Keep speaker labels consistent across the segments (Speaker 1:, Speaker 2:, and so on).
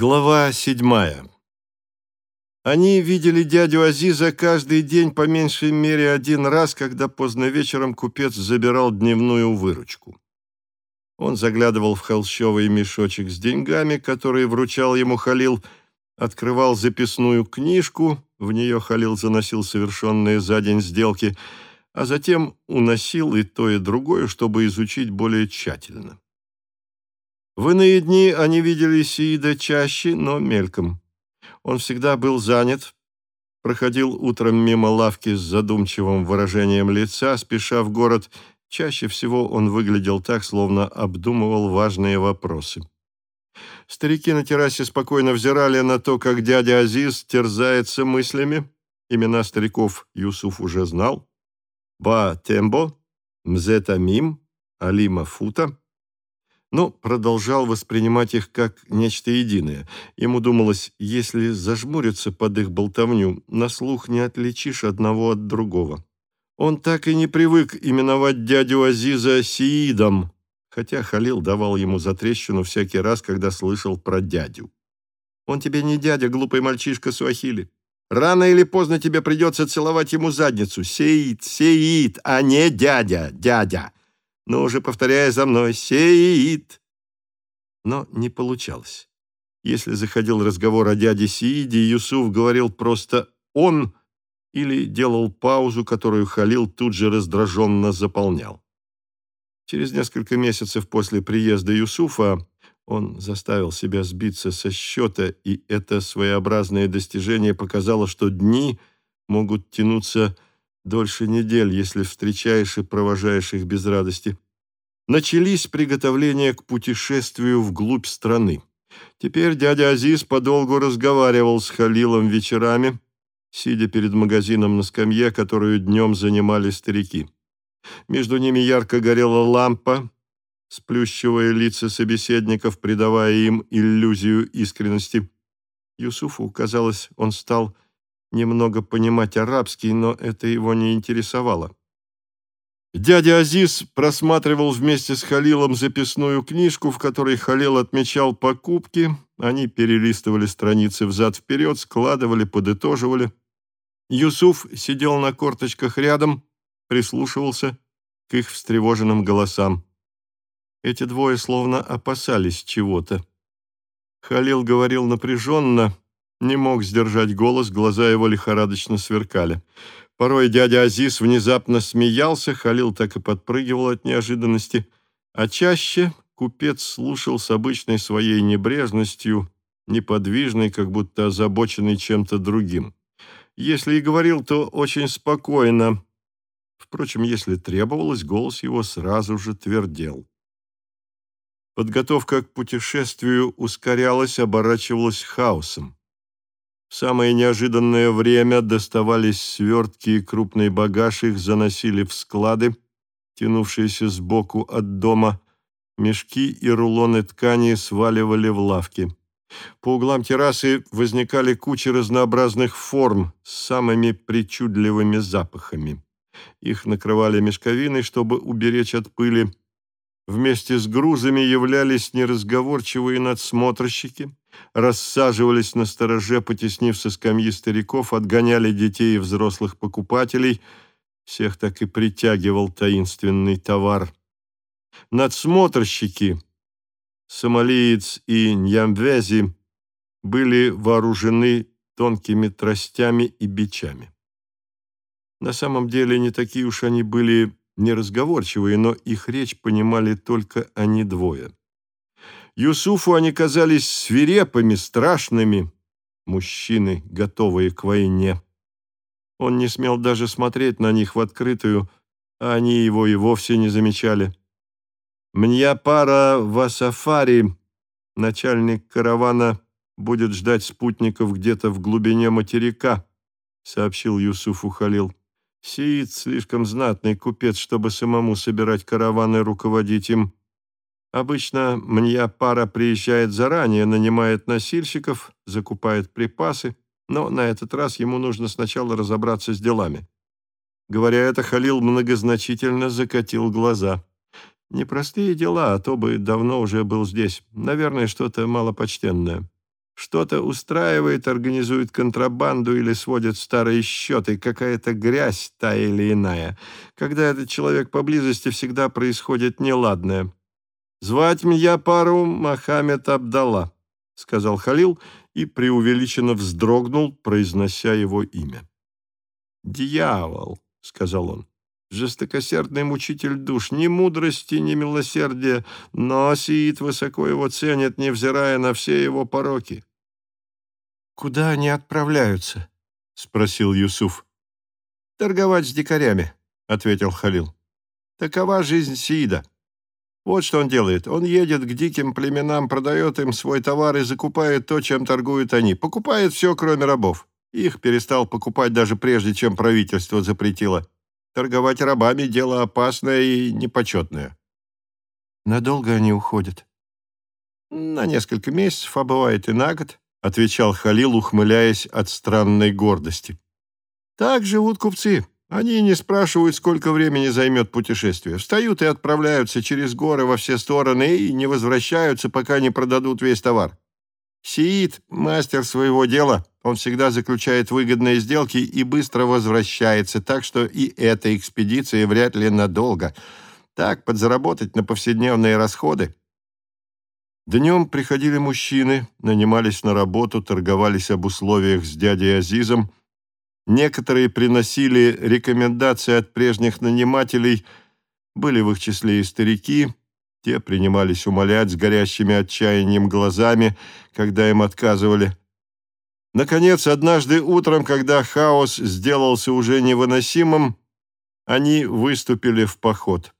Speaker 1: Глава седьмая. Они видели дядю Азиза каждый день по меньшей мере один раз, когда поздно вечером купец забирал дневную выручку. Он заглядывал в холщовый мешочек с деньгами, который вручал ему Халил, открывал записную книжку, в нее Халил заносил совершенные за день сделки, а затем уносил и то, и другое, чтобы изучить более тщательно. В иные дни они видели Сиида чаще, но мельком. Он всегда был занят, проходил утром мимо лавки с задумчивым выражением лица, спеша в город. Чаще всего он выглядел так, словно обдумывал важные вопросы. Старики на террасе спокойно взирали на то, как дядя Азиз терзается мыслями. Имена стариков Юсуф уже знал. Ба Тембо, Мзета Мим, Алима Фута но продолжал воспринимать их как нечто единое. Ему думалось, если зажмуриться под их болтовню, на слух не отличишь одного от другого. Он так и не привык именовать дядю Азиза Сиидом, хотя Халил давал ему затрещину всякий раз, когда слышал про дядю. «Он тебе не дядя, глупый мальчишка Суахили. Рано или поздно тебе придется целовать ему задницу. Сеид, Сеид, а не дядя, дядя!» Но уже повторяя за мной «Сеид!». Но не получалось. Если заходил разговор о дяде Сииде, Юсуф говорил просто «он» или делал паузу, которую Халил тут же раздраженно заполнял. Через несколько месяцев после приезда Юсуфа он заставил себя сбиться со счета, и это своеобразное достижение показало, что дни могут тянуться дольше недель, если встречаешь и провожаешь их без радости. Начались приготовления к путешествию вглубь страны. Теперь дядя Азиз подолгу разговаривал с Халилом вечерами, сидя перед магазином на скамье, которую днем занимали старики. Между ними ярко горела лампа, сплющивая лица собеседников, придавая им иллюзию искренности. Юсуфу, казалось, он стал немного понимать арабский, но это его не интересовало. Дядя Азиз просматривал вместе с Халилом записную книжку, в которой Халил отмечал покупки. Они перелистывали страницы взад-вперед, складывали, подытоживали. Юсуф сидел на корточках рядом, прислушивался к их встревоженным голосам. Эти двое словно опасались чего-то. Халил говорил напряженно, не мог сдержать голос, глаза его лихорадочно сверкали. Порой дядя Азиз внезапно смеялся, Халил так и подпрыгивал от неожиданности, а чаще купец слушал с обычной своей небрежностью, неподвижный, как будто озабоченный чем-то другим. Если и говорил, то очень спокойно. Впрочем, если требовалось, голос его сразу же твердел. Подготовка к путешествию ускорялась, оборачивалась хаосом. В самое неожиданное время доставались свертки и крупный багаж, их заносили в склады, тянувшиеся сбоку от дома, мешки и рулоны ткани сваливали в лавки. По углам террасы возникали кучи разнообразных форм с самыми причудливыми запахами. Их накрывали мешковиной, чтобы уберечь от пыли. Вместе с грузами являлись неразговорчивые надсмотрщики, рассаживались на стороже, потеснив со скамьи стариков, отгоняли детей и взрослых покупателей. Всех так и притягивал таинственный товар. Надсмотрщики, сомалиец и ньямвези, были вооружены тонкими тростями и бичами. На самом деле не такие уж они были неразговорчивые, но их речь понимали только они двое. Юсуфу они казались свирепыми, страшными, мужчины, готовые к войне. Он не смел даже смотреть на них в открытую, а они его и вовсе не замечали. Мньяпара Васафари, начальник каравана, будет ждать спутников где-то в глубине материка, сообщил Юсуфу Халил. Сиит слишком знатный купец, чтобы самому собирать караваны и руководить им. Обычно мне пара приезжает заранее, нанимает носильщиков, закупает припасы, но на этот раз ему нужно сначала разобраться с делами. Говоря это, Халил многозначительно закатил глаза. Непростые дела, а то бы давно уже был здесь. Наверное, что-то малопочтенное. Что-то устраивает, организует контрабанду или сводит старые счеты, какая-то грязь та или иная. Когда этот человек поблизости, всегда происходит неладное. «Звать меня пару Мохаммед Абдалла», — сказал Халил и преувеличенно вздрогнул, произнося его имя. «Дьявол», — сказал он, — «жестокосердный мучитель душ, ни мудрости, ни милосердия, но Сиит высоко его ценит, невзирая на все его пороки». «Куда они отправляются?» — спросил Юсуф. «Торговать с дикарями», — ответил Халил. «Такова жизнь Сиида. Вот что он делает. Он едет к диким племенам, продает им свой товар и закупает то, чем торгуют они. Покупает все, кроме рабов. Их перестал покупать даже прежде, чем правительство запретило. Торговать рабами – дело опасное и непочетное. Надолго они уходят? На несколько месяцев, а бывает и на год, отвечал Халил, ухмыляясь от странной гордости. Так живут купцы. Они не спрашивают, сколько времени займет путешествие. Встают и отправляются через горы во все стороны и не возвращаются, пока не продадут весь товар. Сиит – мастер своего дела. Он всегда заключает выгодные сделки и быстро возвращается, так что и эта экспедиция вряд ли надолго. Так, подзаработать на повседневные расходы. Днем приходили мужчины, нанимались на работу, торговались об условиях с дядей Азизом. Некоторые приносили рекомендации от прежних нанимателей, были в их числе и старики – те принимались умолять с горящими отчаянием глазами, когда им отказывали. Наконец, однажды утром, когда хаос сделался уже невыносимым, они выступили в поход.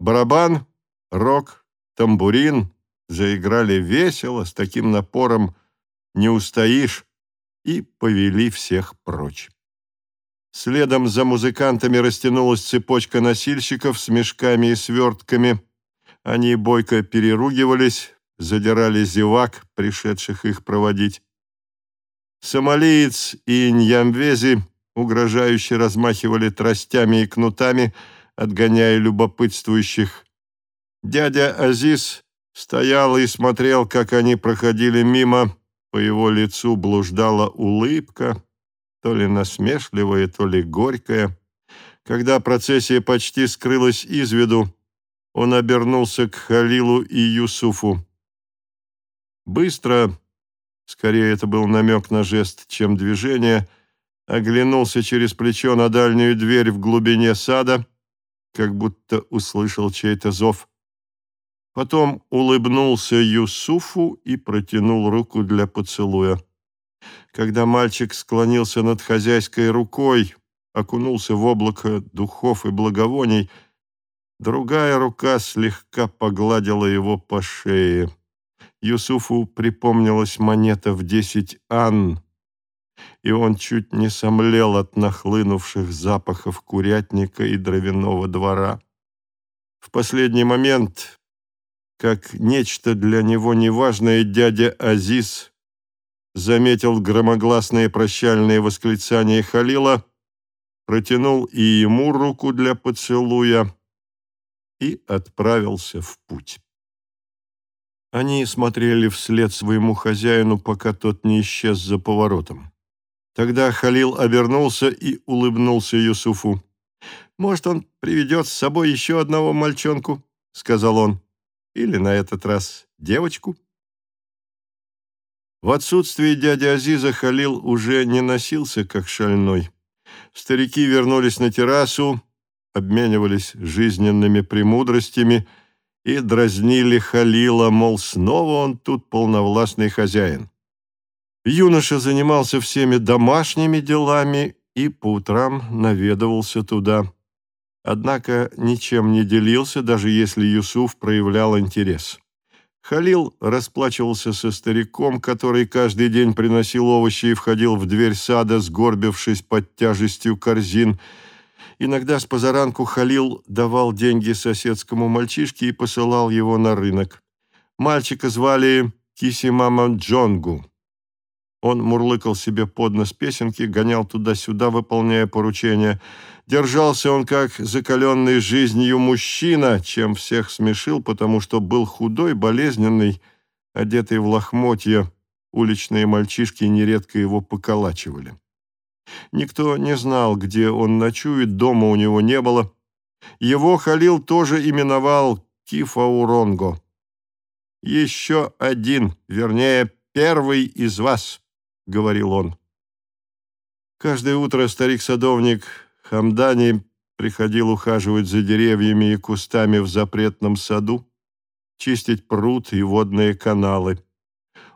Speaker 1: Барабан, рок, тамбурин заиграли весело, с таким напором не устоишь, и повели всех прочь. Следом за музыкантами растянулась цепочка носильщиков с мешками и свертками – они бойко переругивались, задирали зевак, пришедших их проводить. Сомалиец и Ньямвези угрожающе размахивали тростями и кнутами, отгоняя любопытствующих. Дядя Азиз стоял и смотрел, как они проходили мимо. По его лицу блуждала улыбка, то ли насмешливая, то ли горькая. Когда процессия почти скрылась из виду, он обернулся к Халилу и Юсуфу. Быстро, скорее это был намек на жест, чем движение, оглянулся через плечо на дальнюю дверь в глубине сада, как будто услышал чей-то зов. Потом улыбнулся Юсуфу и протянул руку для поцелуя. Когда мальчик склонился над хозяйской рукой, окунулся в облако духов и благовоний — Другая рука слегка погладила его по шее. Юсуфу припомнилась монета в десять ан, и он чуть не сомлел от нахлынувших запахов курятника и дровяного двора. В последний момент, как нечто для него неважное, дядя Азиз заметил громогласные прощальные восклицания Халила, протянул и ему руку для поцелуя, и отправился в путь. Они смотрели вслед своему хозяину, пока тот не исчез за поворотом. Тогда Халил обернулся и улыбнулся Юсуфу. «Может, он приведет с собой еще одного мальчонку?» — сказал он. «Или на этот раз девочку?» В отсутствие дяди Азиза Халил уже не носился, как шальной. Старики вернулись на террасу, обменивались жизненными премудростями и дразнили Халила, мол, снова он тут полновластный хозяин. Юноша занимался всеми домашними делами и по утрам наведывался туда. Однако ничем не делился, даже если Юсуф проявлял интерес. Халил расплачивался со стариком, который каждый день приносил овощи и входил в дверь сада, сгорбившись под тяжестью корзин – Иногда с позаранку Халил давал деньги соседскому мальчишке и посылал его на рынок. Мальчика звали Кисимама Джонгу. Он мурлыкал себе под нос песенки, гонял туда-сюда, выполняя поручения. Держался он как закаленный жизнью мужчина, чем всех смешил, потому что был худой, болезненный, одетый в лохмотья. уличные мальчишки нередко его поколачивали. Никто не знал, где он ночует, дома у него не было. Его Халил тоже именовал Кифауронго. «Еще один, вернее, первый из вас», — говорил он. Каждое утро старик-садовник Хамдани приходил ухаживать за деревьями и кустами в запретном саду, чистить пруд и водные каналы.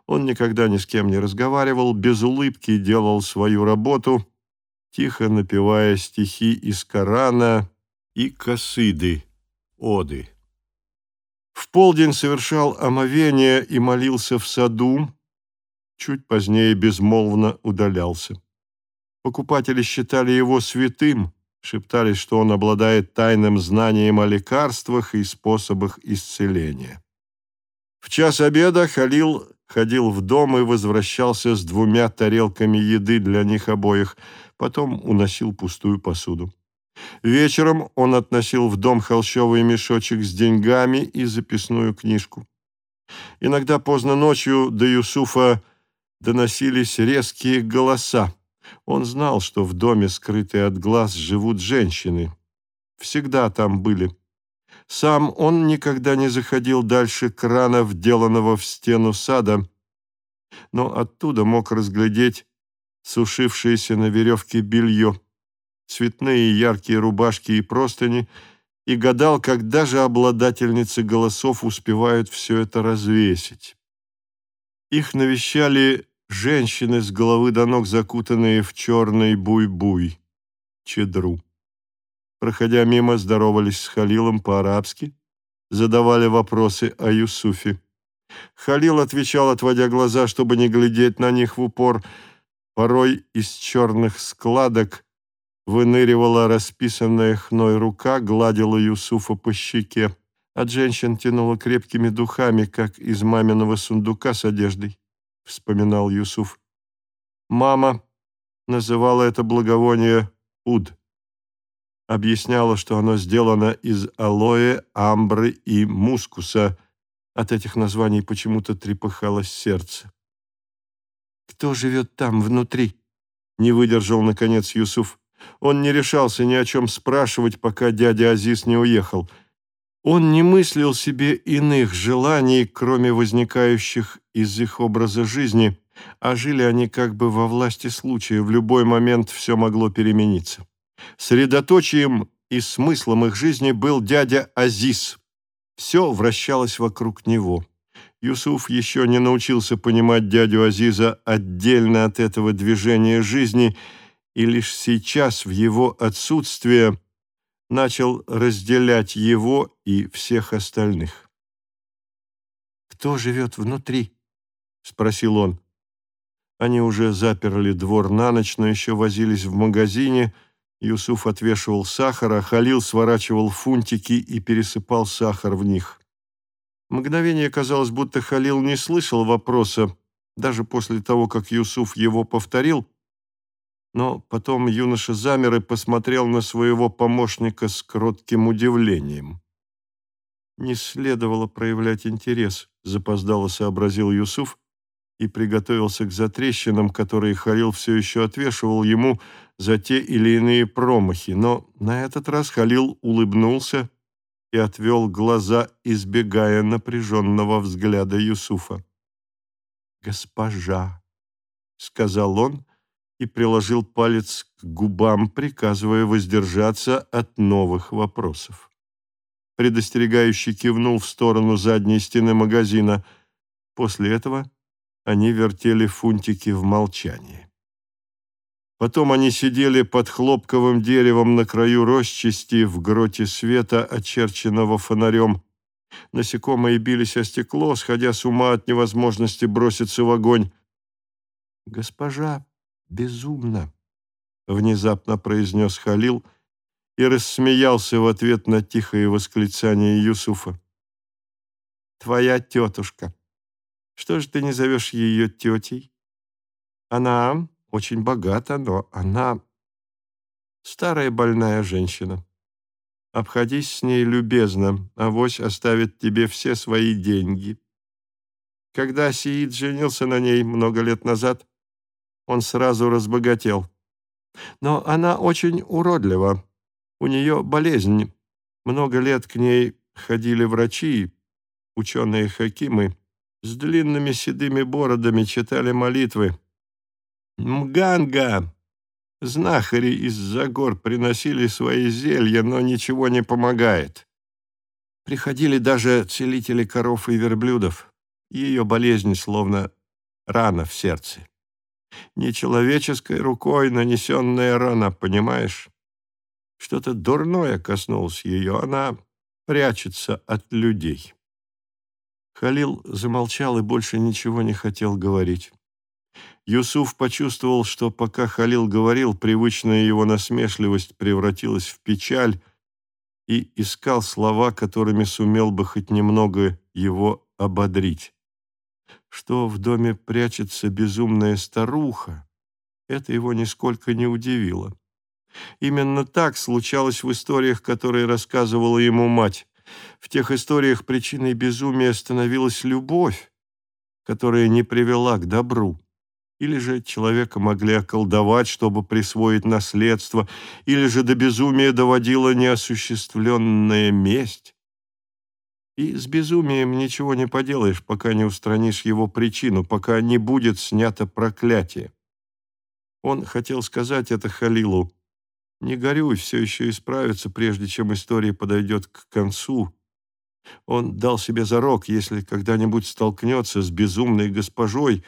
Speaker 1: Он никогда ни с кем не разговаривал, без улыбки делал свою работу, тихо напевая стихи из Корана и косыды, оды. В полдень совершал омовение и молился в саду, чуть позднее безмолвно удалялся. Покупатели считали его святым, шептались, что он обладает тайным знанием о лекарствах и способах исцеления. В час обеда Халил ходил в дом и возвращался с двумя тарелками еды для них обоих, потом уносил пустую посуду. Вечером он относил в дом холщовый мешочек с деньгами и записную книжку. Иногда поздно ночью до Юсуфа доносились резкие голоса. Он знал, что в доме, скрытые от глаз, живут женщины. Всегда там были. Сам он никогда не заходил дальше крана, вделанного в стену сада, но оттуда мог разглядеть сушившееся на веревке белье, цветные яркие рубашки и простыни, и гадал, когда же обладательницы голосов успевают все это развесить. Их навещали женщины с головы до ног закутанные в черный буй-буй, чедру. Проходя мимо, здоровались с Халилом по-арабски, задавали вопросы о Юсуфе. Халил отвечал, отводя глаза, чтобы не глядеть на них в упор. Порой из черных складок выныривала расписанная хной рука, гладила Юсуфа по щеке. От женщин тянуло крепкими духами, как из маминого сундука с одеждой вспоминал Юсуф. Мама называла это благовоние уд. Объясняла, что оно сделано из алоэ, амбры и мускуса. От этих названий почему-то трепыхалось сердце. «Кто живет там, внутри?» — не выдержал, наконец, Юсуф. Он не решался ни о чем спрашивать, пока дядя Азиз не уехал — он не мыслил себе иных желаний, кроме возникающих из их образа жизни, а жили они как бы во власти случая, в любой момент все могло перемениться. Средоточием и смыслом их жизни был дядя Азиз. Все вращалось вокруг него. Юсуф еще не научился понимать дядю Азиза отдельно от этого движения жизни, и лишь сейчас, в его отсутствие, начал разделять его и всех остальных. «Кто живет внутри?» — спросил он. Они уже заперли двор на ночь, но еще возились в магазине. Юсуф отвешивал сахар, а Халил сворачивал фунтики и пересыпал сахар в них. Мгновение казалось, будто Халил не слышал вопроса. Даже после того, как Юсуф его повторил, но потом юноша замер и посмотрел на своего помощника с кротким удивлением. «Не следовало проявлять интерес», — запоздало сообразил Юсуф и приготовился к затрещинам, которые Халил все еще отвешивал ему за те или иные промахи, но на этот раз Халил улыбнулся и отвел глаза, избегая напряженного взгляда Юсуфа. «Госпожа», — сказал он, и приложил палец к губам, приказывая воздержаться от новых вопросов. Предостерегающий кивнул в сторону задней стены магазина. После этого они вертели фунтики в молчании. Потом они сидели под хлопковым деревом на краю росчасти в гроте света, очерченного фонарем. Насекомые бились о стекло, сходя с ума от невозможности броситься в огонь. «Госпожа», безумно», — внезапно произнес Халил и рассмеялся в ответ на тихое восклицание Юсуфа. «Твоя тетушка. Что же ты не зовешь ее тетей? Она очень богата, но она старая больная женщина. Обходись с ней любезно, авось оставит тебе все свои деньги». Когда Сиид женился на ней много лет назад, он сразу разбогател. Но она очень уродлива. У нее болезнь. Много лет к ней ходили врачи, ученые-хакимы, с длинными седыми бородами читали молитвы. Мганга! Знахари из-за гор приносили свои зелья, но ничего не помогает. Приходили даже целители коров и верблюдов. Ее болезнь словно рана в сердце. Нечеловеческой рукой нанесенная рана, понимаешь? Что-то дурное коснулось ее, она прячется от людей. Халил замолчал и больше ничего не хотел говорить. Юсуф почувствовал, что пока Халил говорил, привычная его насмешливость превратилась в печаль, и искал слова, которыми сумел бы хоть немного его ободрить. Что в доме прячется безумная старуха, это его нисколько не удивило. Именно так случалось в историях, которые рассказывала ему мать. В тех историях причиной безумия становилась любовь, которая не привела к добру. Или же человека могли околдовать, чтобы присвоить наследство, или же до безумия доводила неосуществленная месть. И с безумием ничего не поделаешь, пока не устранишь его причину, пока не будет снято проклятие. Он хотел сказать это Халилу. «Не горюй, все еще исправится, прежде чем история подойдет к концу». Он дал себе зарок, если когда-нибудь столкнется с безумной госпожой,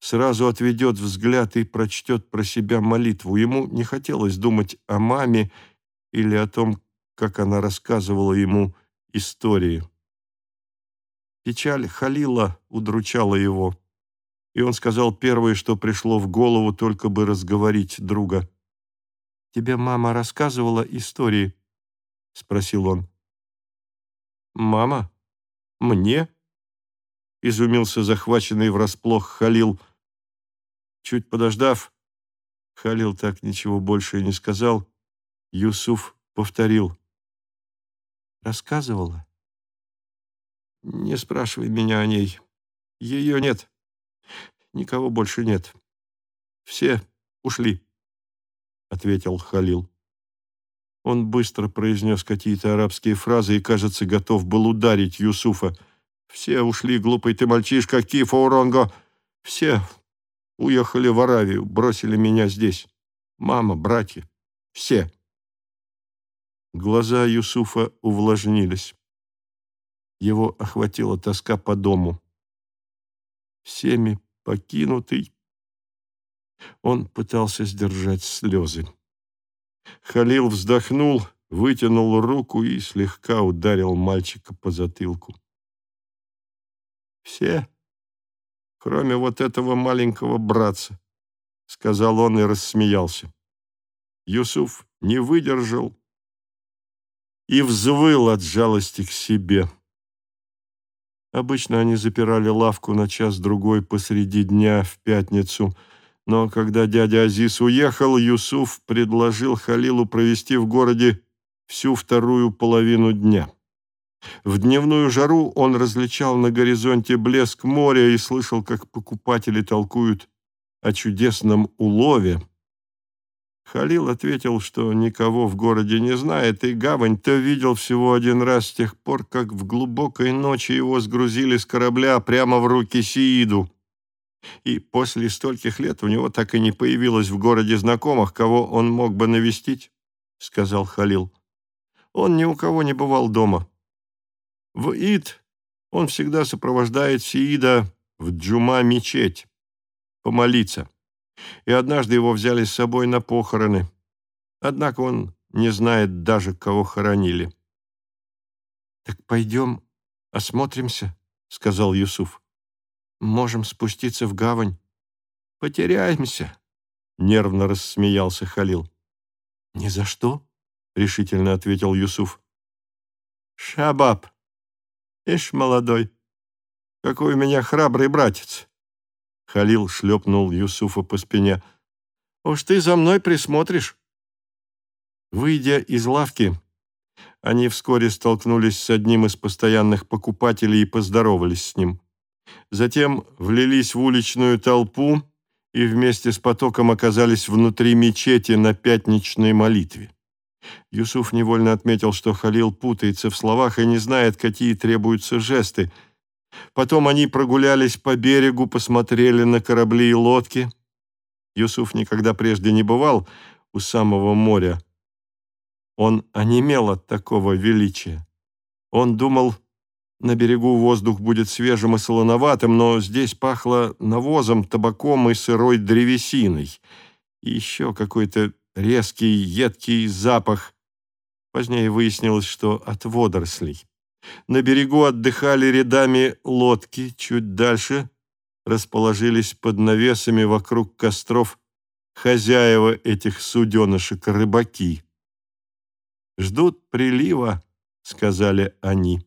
Speaker 1: сразу отведет взгляд и прочтет про себя молитву. Ему не хотелось думать о маме или о том, как она рассказывала ему истории. Печаль Халила удручала его, и он сказал первое, что пришло в голову, только бы разговорить друга. «Тебе мама рассказывала истории?» — спросил он. «Мама? Мне?» — изумился захваченный врасплох Халил. Чуть подождав, Халил так ничего больше и не сказал, Юсуф повторил. «Рассказывала?» Не спрашивай меня о ней. Ее нет. Никого больше нет. Все ушли, — ответил Халил. Он быстро произнес какие-то арабские фразы и, кажется, готов был ударить Юсуфа. «Все ушли, глупый ты мальчишка, Кифа Уронго! Все уехали в Аравию, бросили меня здесь. Мама, братья, все!» Глаза Юсуфа увлажнились. Его охватила тоска по дому. Всеми покинутый, он пытался сдержать слезы. Халил вздохнул, вытянул руку и слегка ударил мальчика по затылку. «Все, кроме вот этого маленького братца», — сказал он и рассмеялся. Юсуф не выдержал и взвыл от жалости к себе. Обычно они запирали лавку на час-другой посреди дня в пятницу, но когда дядя Азиз уехал, Юсуф предложил Халилу провести в городе всю вторую половину дня. В дневную жару он различал на горизонте блеск моря и слышал, как покупатели толкуют о чудесном улове, Халил ответил, что никого в городе не знает, и гавань-то видел всего один раз с тех пор, как в глубокой ночи его сгрузили с корабля прямо в руки Сииду. И после стольких лет у него так и не появилось в городе знакомых, кого он мог бы навестить, — сказал Халил. Он ни у кого не бывал дома. В Ид он всегда сопровождает Сиида в Джума-мечеть помолиться и однажды его взяли с собой на похороны. Однако он не знает даже, кого хоронили. «Так пойдем осмотримся», — сказал Юсуф. «Можем спуститься в гавань». «Потеряемся», — нервно рассмеялся Халил. «Ни за что», — решительно ответил Юсуф. «Шабаб, ишь, молодой, какой у меня храбрый братец. Халил шлепнул Юсуфа по спине. «Уж ты за мной присмотришь». Выйдя из лавки, они вскоре столкнулись с одним из постоянных покупателей и поздоровались с ним. Затем влились в уличную толпу и вместе с потоком оказались внутри мечети на пятничной молитве. Юсуф невольно отметил, что Халил путается в словах и не знает, какие требуются жесты. Потом они прогулялись по берегу, посмотрели на корабли и лодки. Юсуф никогда прежде не бывал у самого моря. Он онемел от такого величия. Он думал, на берегу воздух будет свежим и солоноватым, но здесь пахло навозом, табаком и сырой древесиной. И еще какой-то резкий, едкий запах. Позднее выяснилось, что от водорослей. На берегу отдыхали рядами лодки, чуть дальше расположились под навесами вокруг костров хозяева этих суденышек, рыбаки. «Ждут прилива», — сказали они.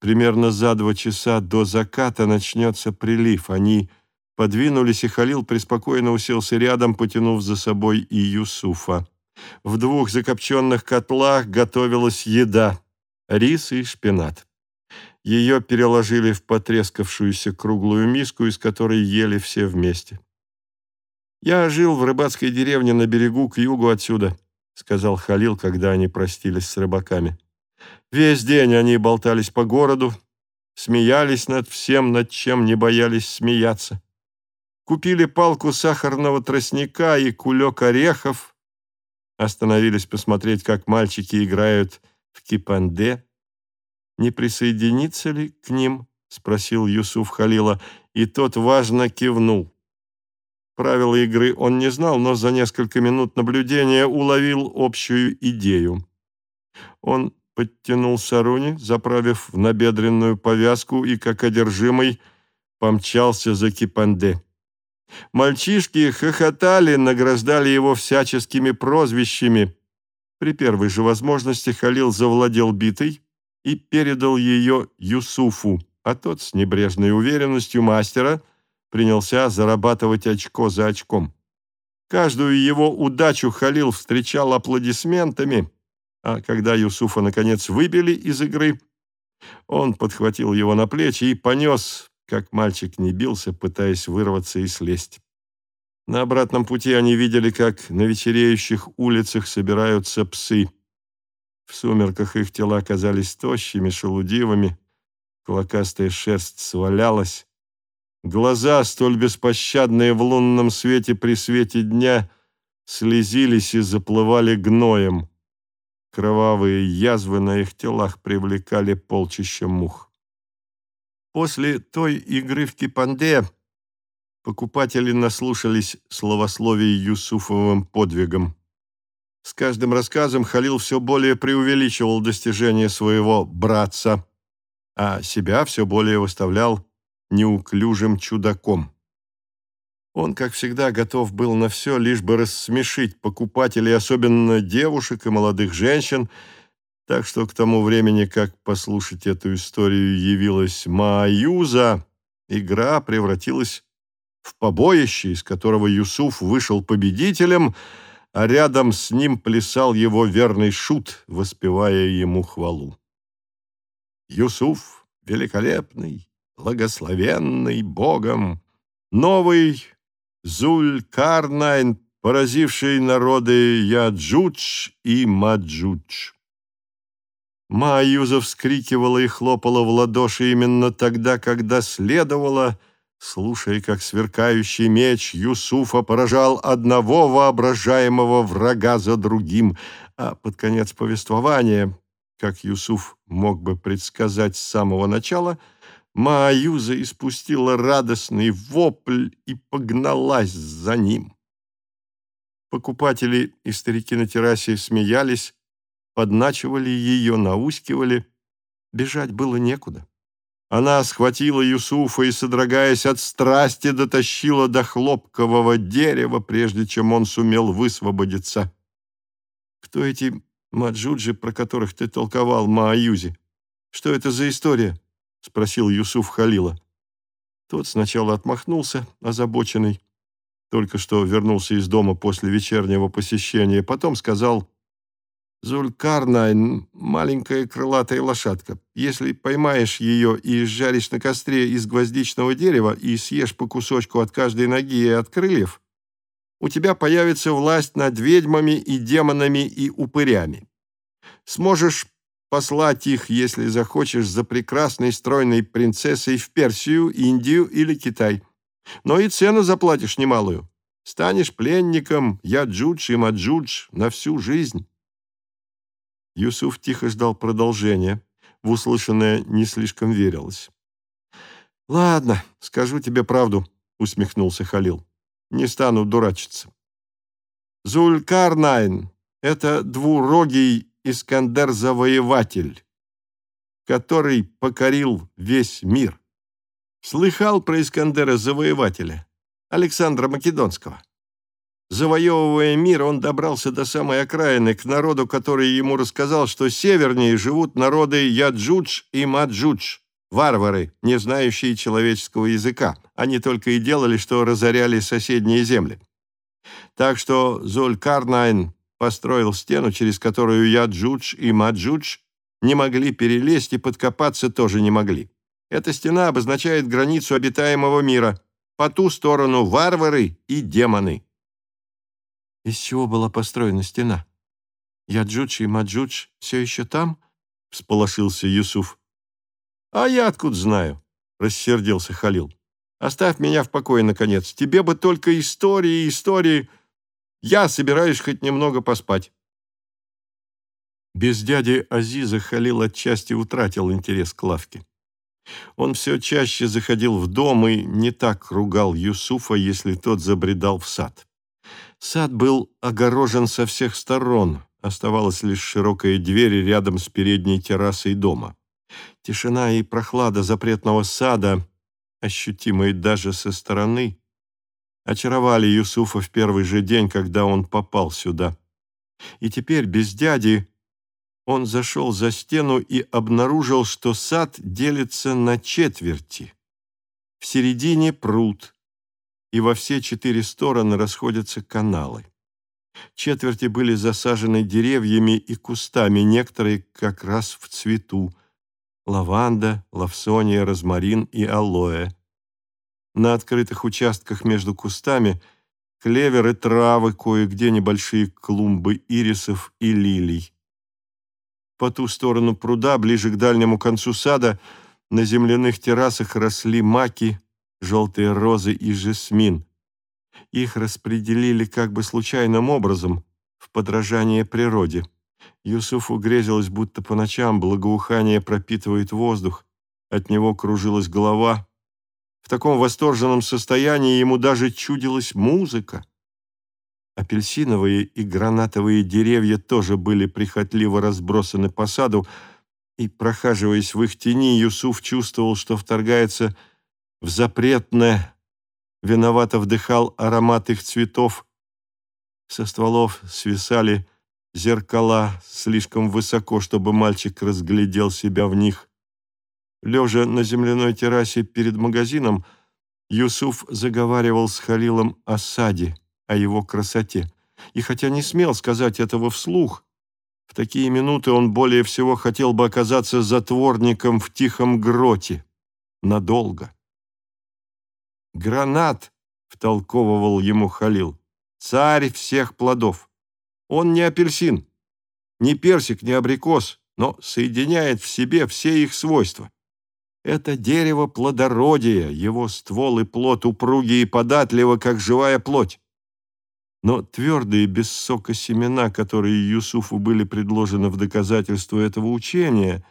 Speaker 1: Примерно за два часа до заката начнется прилив. Они подвинулись, и Халил преспокойно уселся рядом, потянув за собой и Юсуфа. В двух закопченных котлах готовилась еда — рис и шпинат. Ее переложили в потрескавшуюся круглую миску, из которой ели все вместе. «Я жил в рыбацкой деревне на берегу к югу отсюда», — сказал Халил, когда они простились с рыбаками. Весь день они болтались по городу, смеялись над всем, над чем не боялись смеяться. Купили палку сахарного тростника и кулек орехов, остановились посмотреть, как мальчики играют в кипанде. «Не присоединиться ли к ним?» — спросил Юсуф Халила, и тот важно кивнул. Правила игры он не знал, но за несколько минут наблюдения уловил общую идею. Он подтянул Саруни, заправив в набедренную повязку и, как одержимый, помчался за Кипанде. Мальчишки хохотали, награждали его всяческими прозвищами. При первой же возможности Халил завладел битой и передал ее Юсуфу, а тот с небрежной уверенностью мастера принялся зарабатывать очко за очком. Каждую его удачу Халил встречал аплодисментами – а когда Юсуфа, наконец, выбили из игры, он подхватил его на плечи и понес, как мальчик не бился, пытаясь вырваться и слезть. На обратном пути они видели, как на вечереющих улицах собираются псы. В сумерках их тела оказались тощими, шелудивыми, клокастая шерсть свалялась. Глаза, столь беспощадные в лунном свете при свете дня, слезились и заплывали гноем. Кровавые язвы на их телах привлекали полчища мух. После той игры в Кипанде покупатели наслушались словословий Юсуфовым подвигом. С каждым рассказом Халил все более преувеличивал достижения своего братца, а себя все более выставлял неуклюжим чудаком. Он, как всегда, готов был на все, лишь бы рассмешить покупателей, особенно девушек и молодых женщин, так что к тому времени, как послушать эту историю явилась Мааюза, игра превратилась в побоище, из которого Юсуф вышел победителем, а рядом с ним плясал его верный шут, воспевая ему хвалу. Юсуф великолепный, благословенный Богом, новый Зуль-Карнайн, поразивший народы Яджудж и Маджудж. Маюза вскрикивала и хлопала в ладоши именно тогда, когда следовало, слушая, как сверкающий меч Юсуфа поражал одного воображаемого врага за другим, а под конец повествования, как Юсуф мог бы предсказать с самого начала, — Мааюза испустила радостный вопль и погналась за ним. Покупатели и старики на террасе смеялись, подначивали ее, наускивали. Бежать было некуда. Она схватила Юсуфа и, содрогаясь от страсти, дотащила до хлопкового дерева, прежде чем он сумел высвободиться. «Кто эти маджуджи, про которых ты толковал, Мааюзи? Что это за история?» — спросил Юсуф Халила. Тот сначала отмахнулся, озабоченный, только что вернулся из дома после вечернего посещения, потом сказал, Зулькарна — маленькая крылатая лошадка. Если поймаешь ее и жаришь на костре из гвоздичного дерева и съешь по кусочку от каждой ноги и от крыльев, у тебя появится власть над ведьмами и демонами и упырями. Сможешь послать их, если захочешь, за прекрасной стройной принцессой в Персию, Индию или Китай. Но и цену заплатишь немалую. Станешь пленником Яджудж и Маджудж на всю жизнь. Юсуф тихо ждал продолжения. В услышанное не слишком верилось. «Ладно, скажу тебе правду», — усмехнулся Халил. «Не стану дурачиться. Зулькарнайн — это двурогий Искандер-завоеватель, который покорил весь мир. Слыхал про Искандера-завоевателя, Александра Македонского?» Завоевывая мир, он добрался до самой окраины, к народу, который ему рассказал, что севернее живут народы Яджудж и Маджудж, варвары, не знающие человеческого языка. Они только и делали, что разоряли соседние земли. Так что Зулькарнайн построил стену, через которую Яджудж и Маджудж не могли перелезть и подкопаться тоже не могли. Эта стена обозначает границу обитаемого мира. По ту сторону варвары и демоны. Из чего была построена стена? Яджудж и Маджудж все еще там? Всполошился Юсуф. А я откуда знаю? Рассердился Халил. Оставь меня в покое, наконец. Тебе бы только истории, истории. Я собираюсь хоть немного поспать. Без дяди Азиза Халил отчасти утратил интерес к лавке. Он все чаще заходил в дом и не так ругал Юсуфа, если тот забредал в сад. Сад был огорожен со всех сторон, оставалась лишь широкая дверь рядом с передней террасой дома. Тишина и прохлада запретного сада, ощутимые даже со стороны, очаровали Юсуфа в первый же день, когда он попал сюда. И теперь, без дяди, он зашел за стену и обнаружил, что сад делится на четверти. В середине пруд, и во все четыре стороны расходятся каналы. Четверти были засажены деревьями и кустами, некоторые как раз в цвету. Лаванда, лавсония, розмарин и алоэ. На открытых участках между кустами клевер и травы, кое-где небольшие клумбы ирисов и лилий. По ту сторону пруда, ближе к дальнему концу сада, на земляных террасах росли маки, желтые розы и жасмин. Их распределили как бы случайным образом, в подражание природе. Юсуфу грезилось, будто по ночам благоухание пропитывает воздух, от него кружилась голова. В таком восторженном состоянии ему даже чудилась музыка. Апельсиновые и гранатовые деревья тоже были прихотливо разбросаны по саду, и, прохаживаясь в их тени, Юсуф чувствовал, что вторгается в запретное, виновато вдыхал аромат их цветов. Со стволов свисали зеркала слишком высоко, чтобы мальчик разглядел себя в них. Лежа на земляной террасе перед магазином, Юсуф заговаривал с Халилом о саде, о его красоте. И хотя не смел сказать этого вслух, в такие минуты он более всего хотел бы оказаться затворником в тихом гроте. Надолго. «Гранат!» — втолковывал ему Халил. «Царь всех плодов. Он не апельсин, не персик, не абрикос, но соединяет в себе все их свойства. Это дерево плодородия, его ствол и плод упругие и податливо, как живая плоть. Но твердые без сока семена, которые Юсуфу были предложены в доказательство этого учения,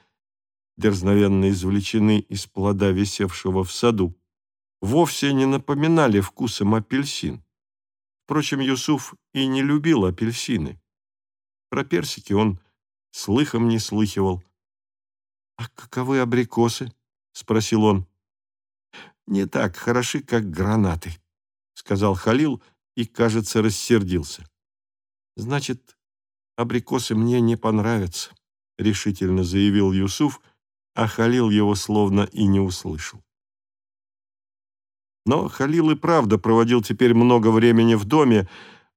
Speaker 1: дерзновенно извлечены из плода, висевшего в саду, вовсе не напоминали вкусом апельсин. Впрочем, Юсуф и не любил апельсины. Про персики он слыхом не слыхивал. «А каковы абрикосы?» — спросил он. «Не так хороши, как гранаты», — сказал Халил и, кажется, рассердился. «Значит, абрикосы мне не понравятся», — решительно заявил Юсуф, а Халил его словно и не услышал. Но Халил и правда проводил теперь много времени в доме,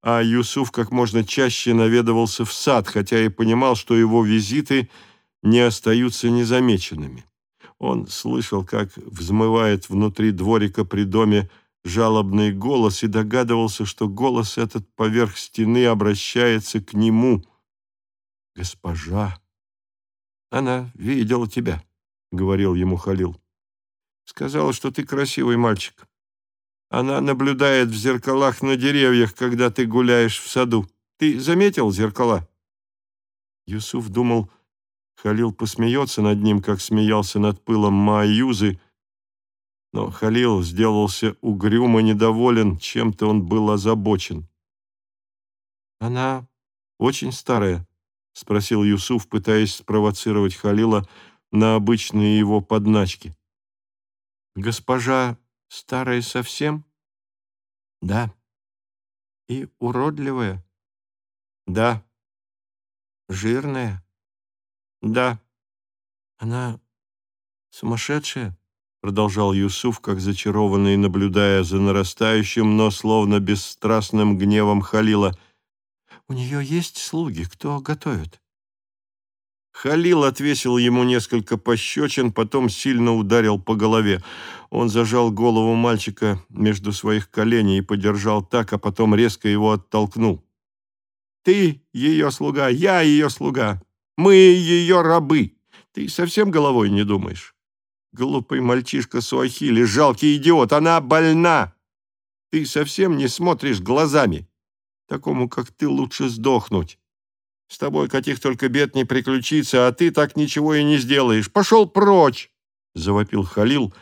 Speaker 1: а Юсуф как можно чаще наведывался в сад, хотя и понимал, что его визиты не остаются незамеченными. Он слышал, как взмывает внутри дворика при доме жалобный голос и догадывался, что голос этот поверх стены обращается к нему. «Госпожа, она видела тебя», — говорил ему Халил. «Сказала, что ты красивый мальчик. Она наблюдает в зеркалах на деревьях, когда ты гуляешь в саду. Ты заметил зеркала?» Юсуф думал, Халил посмеется над ним, как смеялся над пылом Мааюзы, но Халил сделался угрюмо недоволен, чем-то он был озабочен. «Она очень старая?» — спросил Юсуф, пытаясь спровоцировать Халила на обычные его подначки. «Госпожа старая совсем?» «Да». «И уродливая?» «Да». «Жирная?» «Да». «Она сумасшедшая?» продолжал Юсуф, как зачарованный, наблюдая за нарастающим, но словно бесстрастным гневом Халила. «У нее есть слуги, кто готовит?» Халил отвесил ему несколько пощечин, потом сильно ударил по голове. Он зажал голову мальчика между своих коленей и подержал так, а потом резко его оттолкнул. «Ты ее слуга, я ее слуга, мы ее рабы. Ты совсем головой не думаешь?» Глупый мальчишка Суахили, жалкий идиот, она больна. Ты совсем не смотришь глазами. Такому, как ты, лучше сдохнуть. С тобой каких только бед не приключится, а ты так ничего и не сделаешь. Пошел прочь!» Завопил Халил.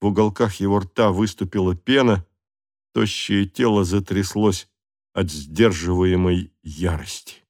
Speaker 1: В уголках его рта выступила пена. Тощее тело затряслось от сдерживаемой ярости.